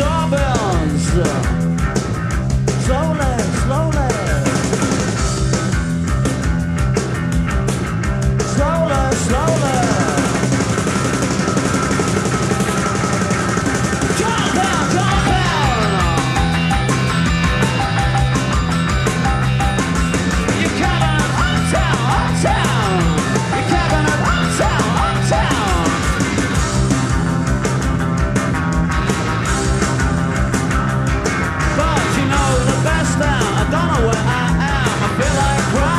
doorbells. feel like